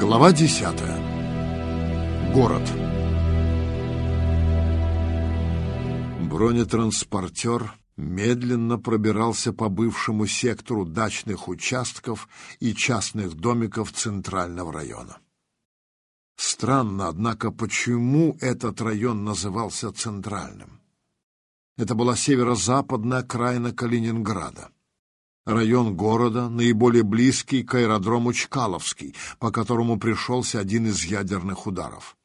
Глава десятая. Город. Бронетранспортер медленно пробирался по бывшему сектору дачных участков и частных домиков Центрального района. Странно, однако, почему этот район назывался Центральным? Это была северо-западная окраина Калининграда район города, наиболее близкий к аэродрому Чкаловский, по которому пришелся один из ядерных ударов.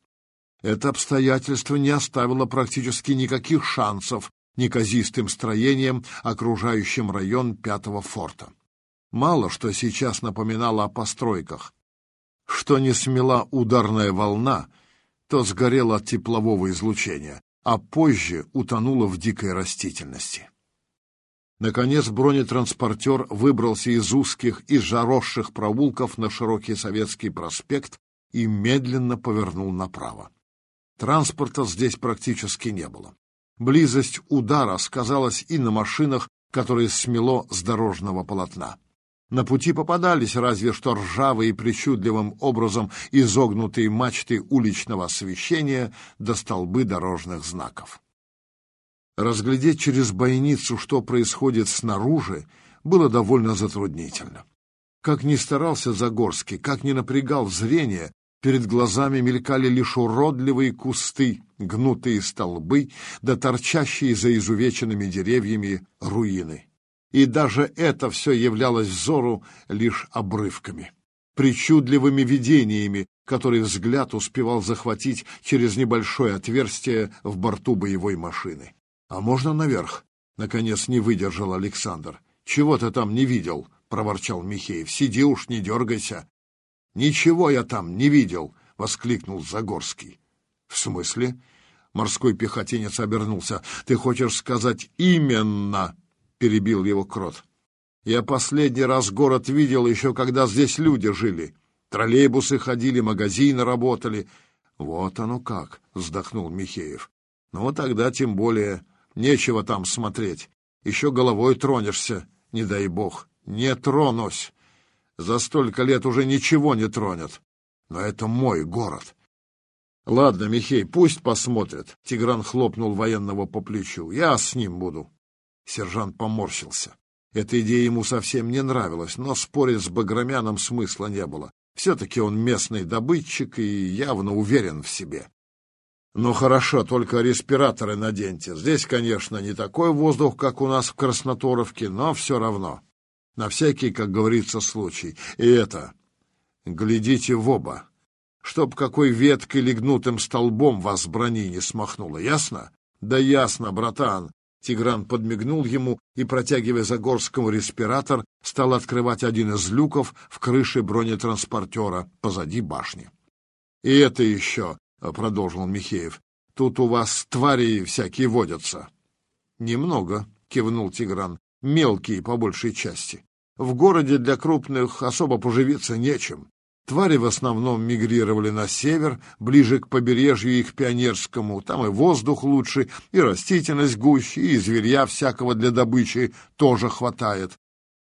Это обстоятельство не оставило практически никаких шансов неказистым строениям, окружающим район Пятого форта. Мало что сейчас напоминало о постройках. Что не смела ударная волна, то сгорело от теплового излучения, а позже утонуло в дикой растительности. Наконец бронетранспортер выбрался из узких и заросших проулков на широкий Советский проспект и медленно повернул направо. Транспорта здесь практически не было. Близость удара сказалась и на машинах, которые смело с дорожного полотна. На пути попадались разве что ржавые причудливым образом изогнутые мачты уличного освещения до столбы дорожных знаков. Разглядеть через бойницу, что происходит снаружи, было довольно затруднительно. Как ни старался Загорский, как ни напрягал зрение, перед глазами мелькали лишь уродливые кусты, гнутые столбы, да торчащие за изувеченными деревьями руины. И даже это все являлось взору лишь обрывками, причудливыми видениями, которые взгляд успевал захватить через небольшое отверстие в борту боевой машины. «А можно наверх?» — наконец не выдержал Александр. «Чего ты там не видел?» — проворчал Михеев. «Сиди уж, не дергайся». «Ничего я там не видел!» — воскликнул Загорский. «В смысле?» — морской пехотинец обернулся. «Ты хочешь сказать «именно»?» — перебил его Крот. «Я последний раз город видел еще, когда здесь люди жили. Троллейбусы ходили, магазины работали». «Вот оно как!» — вздохнул Михеев. «Ну, тогда тем более Нечего там смотреть. Еще головой тронешься, не дай бог. Не тронусь. За столько лет уже ничего не тронет. Но это мой город. Ладно, Михей, пусть посмотрят. Тигран хлопнул военного по плечу. Я с ним буду. Сержант поморщился. Эта идея ему совсем не нравилась, но спорить с Багромяном смысла не было. Все-таки он местный добытчик и явно уверен в себе. Ну хорошо, только респираторы наденьте. Здесь, конечно, не такой воздух, как у нас в Красноторовке, но все равно. На всякий, как говорится, случай. И это, глядите в оба, чтоб какой веткой или столбом вас брони не смахнуло, ясно? Да ясно, братан. Тигран подмигнул ему и, протягивая Загорскому респиратор, стал открывать один из люков в крыше бронетранспортера позади башни. И это еще — продолжил Михеев. — Тут у вас твари всякие водятся. — Немного, — кивнул Тигран. — Мелкие, по большей части. В городе для крупных особо поживиться нечем. Твари в основном мигрировали на север, ближе к побережью и к Пионерскому. Там и воздух лучше, и растительность гуще, и зверья всякого для добычи тоже хватает.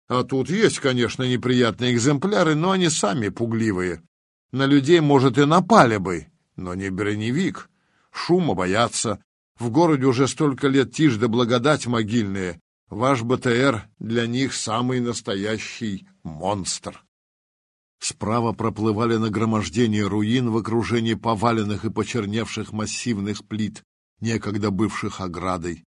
А тут есть, конечно, неприятные экземпляры, но они сами пугливые. На людей, может, и напали бы, но не броневик. Шума боятся. В городе уже столько лет тишь да благодать могильные. Ваш БТР для них самый настоящий монстр. Справа проплывали нагромождения руин в окружении поваленных и почерневших массивных плит, некогда бывших оградой.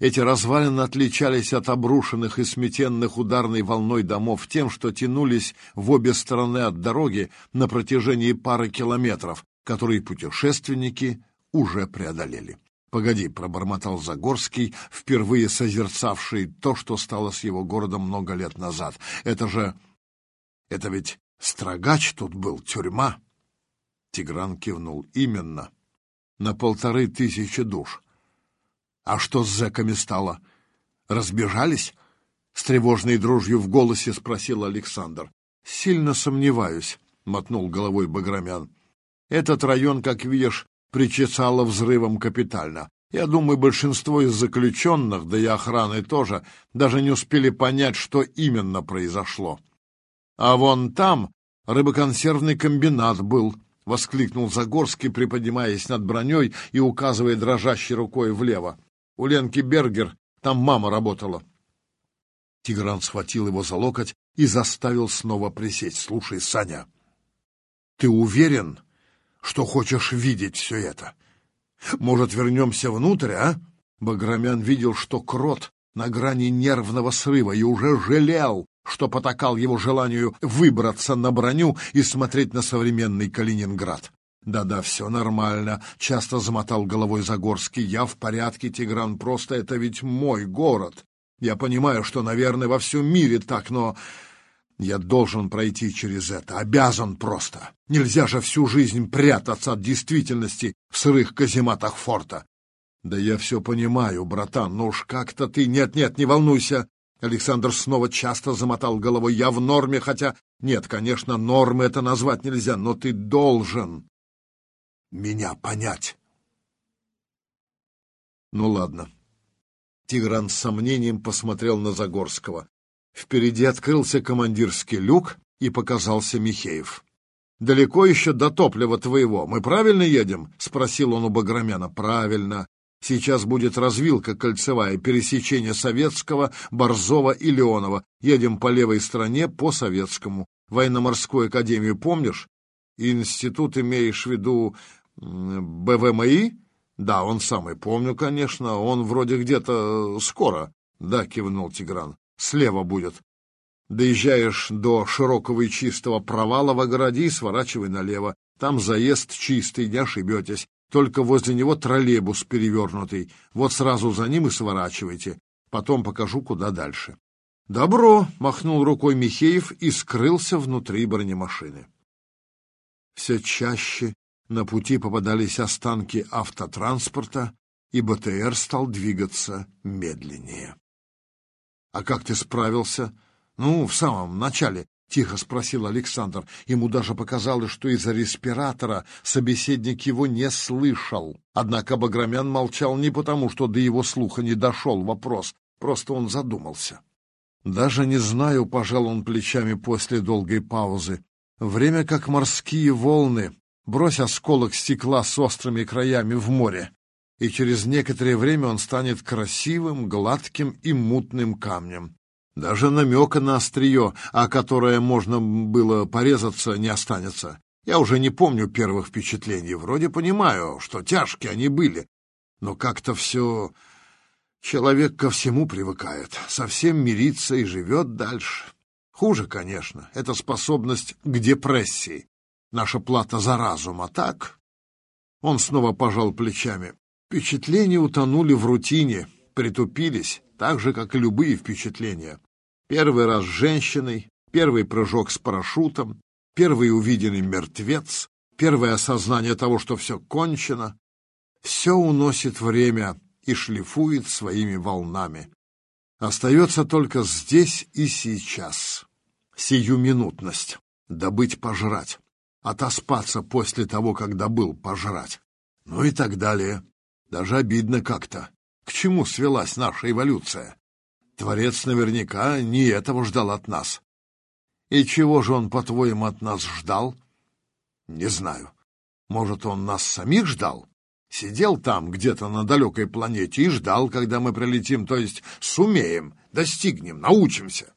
Эти развалины отличались от обрушенных и сметенных ударной волной домов тем, что тянулись в обе стороны от дороги на протяжении пары километров, которые путешественники уже преодолели. «Погоди», — пробормотал Загорский, впервые созерцавший то, что стало с его городом много лет назад. «Это же... это ведь строгач тут был, тюрьма?» Тигран кивнул. «Именно. На полторы тысячи душ. А что с зэками стало? Разбежались?» С тревожной дрожью в голосе спросил Александр. «Сильно сомневаюсь», — мотнул головой Баграмян. Этот район, как видишь, причесало взрывом капитально. Я думаю, большинство из заключенных, да и охраны тоже, даже не успели понять, что именно произошло. А вон там, рыбоконсервный комбинат был, — воскликнул Загорский, приподнимаясь над броней и указывая дрожащей рукой влево. У Ленки Бергер там мама работала. Тигран схватил его за локоть и заставил снова присесть. — Слушай, Саня, ты уверен, что хочешь видеть все это? Может, вернемся внутрь, а? Баграмян видел, что крот на грани нервного срыва и уже жалел, что потакал его желанию выбраться на броню и смотреть на современный Калининград. «Да-да, все нормально», — часто замотал головой Загорский. «Я в порядке, Тигран, просто это ведь мой город. Я понимаю, что, наверное, во всем мире так, но я должен пройти через это, обязан просто. Нельзя же всю жизнь прятаться от действительности в сырых казематах форта. Да я все понимаю, братан, но уж как-то ты... Нет-нет, не волнуйся. Александр снова часто замотал головой. Я в норме, хотя... Нет, конечно, нормы это назвать нельзя, но ты должен меня понять. Ну ладно. Тигран с сомнением посмотрел на Загорского. Впереди открылся командирский люк, и показался Михеев. «Далеко еще до топлива твоего. Мы правильно едем?» — спросил он у Баграмяна. «Правильно. Сейчас будет развилка кольцевая, пересечение Советского, Борзова и Леонова. Едем по левой стороне, по Советскому. Военно-морскую академию помнишь? Институт имеешь в виду БВМИ?» Да, он самый, помню, конечно. Он вроде где-то э, скоро. Да, кивнул Тигран. Слева будет. Доезжаешь до широкого и чистого провала в огороде и сворачивай налево. Там заезд чистый, не ошибетесь. Только возле него троллейбус перевернутый. Вот сразу за ним и сворачивайте. Потом покажу, куда дальше. «Добро!» — махнул рукой Михеев и скрылся внутри бронемашины. Все чаще на пути попадались останки автотранспорта, и БТР стал двигаться медленнее. «А как ты справился?» «Ну, в самом начале», — тихо спросил Александр. Ему даже показалось, что из-за респиратора собеседник его не слышал. Однако Баграмян молчал не потому, что до его слуха не дошел вопрос, просто он задумался. «Даже не знаю», — пожал он плечами после долгой паузы. «Время как морские волны, Брось осколок стекла с острыми краями в море, и через некоторое время он станет красивым, гладким и мутным камнем. Даже намека на острие, о которое можно было порезаться, не останется. Я уже не помню первых впечатлений. Вроде понимаю, что тяжкие они были, но как-то все... Человек ко всему привыкает, совсем мирится и живет дальше. Хуже, конечно, это способность к депрессии наша плата за разум, а так...» Он снова пожал плечами. Впечатления утонули в рутине, притупились, так же, как и любые впечатления. Первый раз с женщиной, первый прыжок с парашютом, первый увиденный мертвец, первое осознание того, что все кончено. Все уносит время и шлифует своими волнами. Остается только здесь и сейчас. Сиюминутность. Добыть пожрать отоспаться после того, когда был пожрать. Ну и так далее. Даже обидно как-то. К чему свелась наша эволюция? Творец наверняка не этого ждал от нас. И чего же он, по-твоему, от нас ждал? Не знаю. Может, он нас самих ждал? Сидел там, где-то на далекой планете, и ждал, когда мы прилетим, то есть сумеем, достигнем, научимся.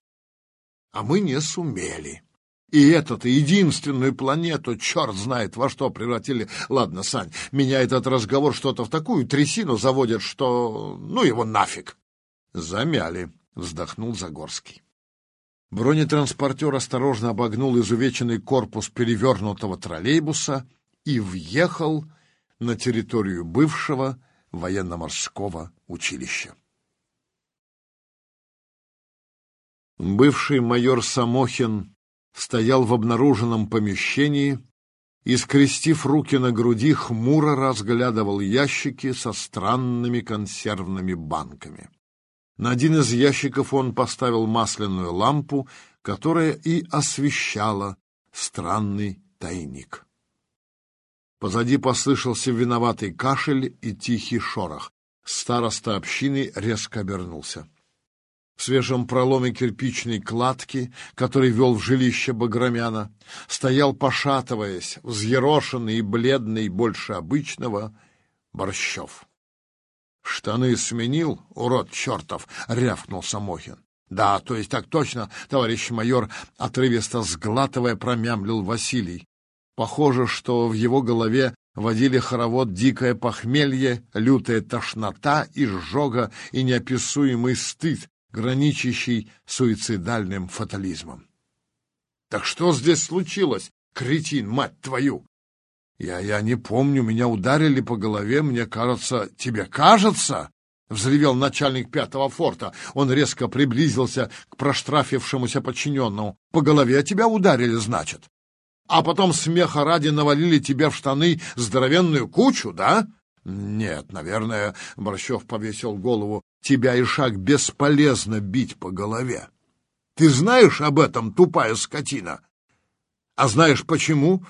А мы не сумели. И эту-то единственную планету, черт знает во что превратили. Ладно, Сань, меня этот разговор что-то в такую трясину заводит, что... Ну его нафиг. Замяли, вздохнул Загорский. Бронетранспортер осторожно обогнул изувеченный корпус перевернутого троллейбуса и въехал на территорию бывшего военно-морского училища. Бывший майор Самохин стоял в обнаруженном помещении и, скрестив руки на груди, хмуро разглядывал ящики со странными консервными банками. На один из ящиков он поставил масляную лампу, которая и освещала странный тайник. Позади послышался виноватый кашель и тихий шорох. Староста общины резко обернулся. В свежем проломе кирпичной кладки, который вел в жилище Баграмяна, стоял, пошатываясь, взъерошенный и бледный больше обычного, Борщев. «Штаны сменил, урод чертов!» — рявкнул Самохин. «Да, то есть так точно, товарищ майор», — отрывисто сглатывая, промямлил Василий. Похоже, что в его голове водили хоровод дикое похмелье, лютая тошнота, изжога и неописуемый стыд, граничащий суицидальным фатализмом. «Так что здесь случилось, кретин, мать твою?» «Я, я не помню, меня ударили по голове, мне кажется...» «Тебе кажется?» — взревел начальник пятого форта. Он резко приблизился к проштрафившемуся подчиненному. «По голове тебя ударили, значит? А потом смеха ради навалили тебе в штаны здоровенную кучу, да?» «Нет, наверное...» — Борщев повесил голову. «Тебя, Ишак, бесполезно бить по голове. Ты знаешь об этом, тупая скотина? А знаешь почему?»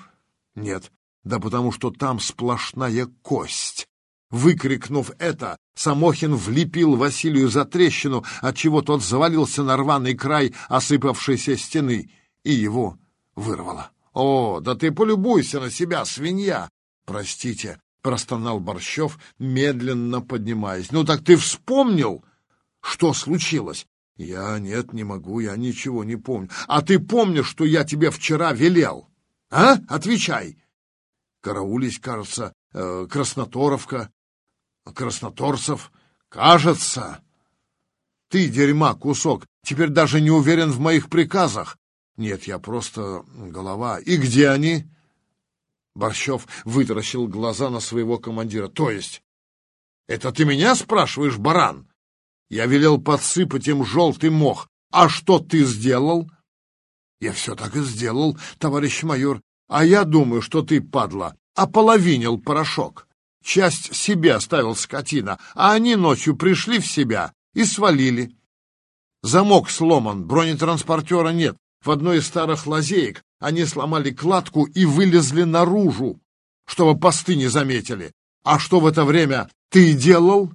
«Нет, да потому что там сплошная кость». Выкрикнув это, Самохин влепил Василию за трещину, отчего тот завалился на рваный край осыпавшейся стены, и его вырвало. «О, да ты полюбуйся на себя, свинья!» «Простите, — простонал Борщев, медленно поднимаясь. — Ну так ты вспомнил, что случилось? — Я нет, не могу, я ничего не помню. — А ты помнишь, что я тебе вчера велел? А? Отвечай. Караулись, кажется, э, Красноторовка, Красноторцев. Кажется. Ты, дерьма, кусок, теперь даже не уверен в моих приказах. Нет, я просто голова. И где они? — Борщев вытаращил глаза на своего командира. «То есть? Это ты меня спрашиваешь, баран? Я велел подсыпать им желтый мох. А что ты сделал?» «Я все так и сделал, товарищ майор. А я думаю, что ты, падла, ополовинил порошок. Часть себе оставил скотина, а они ночью пришли в себя и свалили. Замок сломан, бронетранспортера нет. В одной из старых лазеек они сломали кладку и вылезли наружу, чтобы посты не заметили. А что в это время ты делал?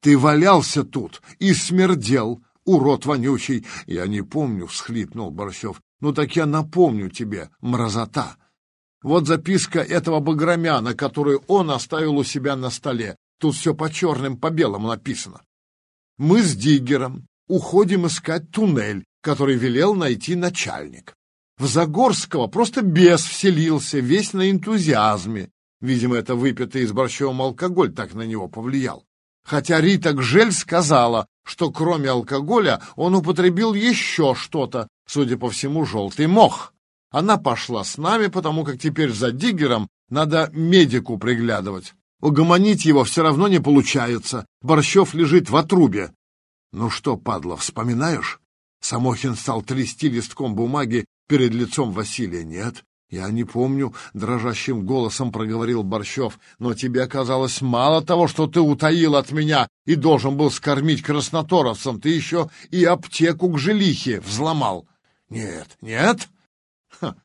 Ты валялся тут и смердел, урод вонючий. Я не помню, — всхлипнул Борщев. Ну так я напомню тебе, мразота. Вот записка этого Баграмяна, которую он оставил у себя на столе. Тут все по черным, по белому написано. Мы с Диггером уходим искать туннель, который велел найти начальник. В Загорского просто бес вселился, весь на энтузиазме. Видимо, это выпитый из борщевым алкоголь так на него повлиял. Хотя Рита Гжель сказала, что кроме алкоголя он употребил еще что-то, судя по всему, желтый мох. Она пошла с нами, потому как теперь за Диггером надо медику приглядывать. Угомонить его все равно не получается. Борщев лежит в отрубе. Ну что, падла, вспоминаешь? Самохин стал трясти листком бумаги перед лицом Василия. «Нет, я не помню», — дрожащим голосом проговорил Борщев, «но тебе оказалось мало того, что ты утаил от меня и должен был скормить красноторовцам, ты еще и аптеку к жилихе взломал». «Нет, нет?» Ха.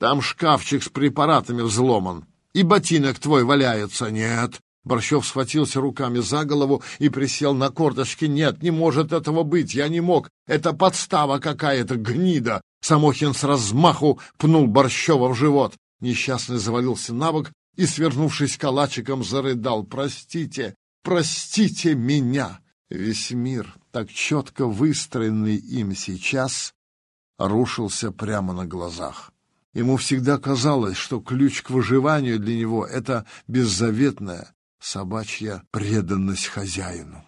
«Там шкафчик с препаратами взломан, и ботинок твой валяется». «Нет, Борщев схватился руками за голову и присел на корточки. «Нет, не может этого быть! Я не мог! Это подстава какая-то, гнида!» Самохин с размаху пнул Борщева в живот. Несчастный завалился на бок и, свернувшись калачиком, зарыдал. «Простите! Простите меня!» Весь мир, так четко выстроенный им сейчас, рушился прямо на глазах. Ему всегда казалось, что ключ к выживанию для него — это беззаветная, собачья преданность хозяину.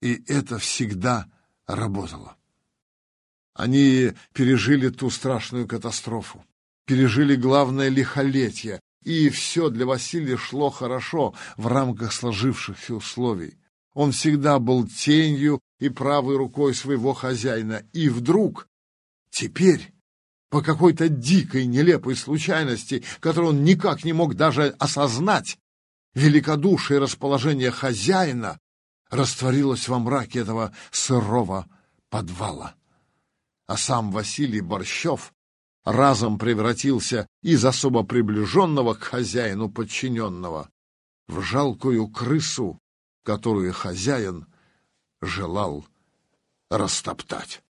И это всегда работало. Они пережили ту страшную катастрофу, пережили главное лихолетие, и все для Василия шло хорошо в рамках сложившихся условий. Он всегда был тенью и правой рукой своего хозяина. И вдруг, теперь, по какой-то дикой, нелепой случайности, которую он никак не мог даже осознать, великодушие расположение хозяина растворилось во мраке этого сырого подвала. А сам Василий Борщев разом превратился из особо приближенного к хозяину подчиненного в жалкую крысу, которую хозяин желал растоптать.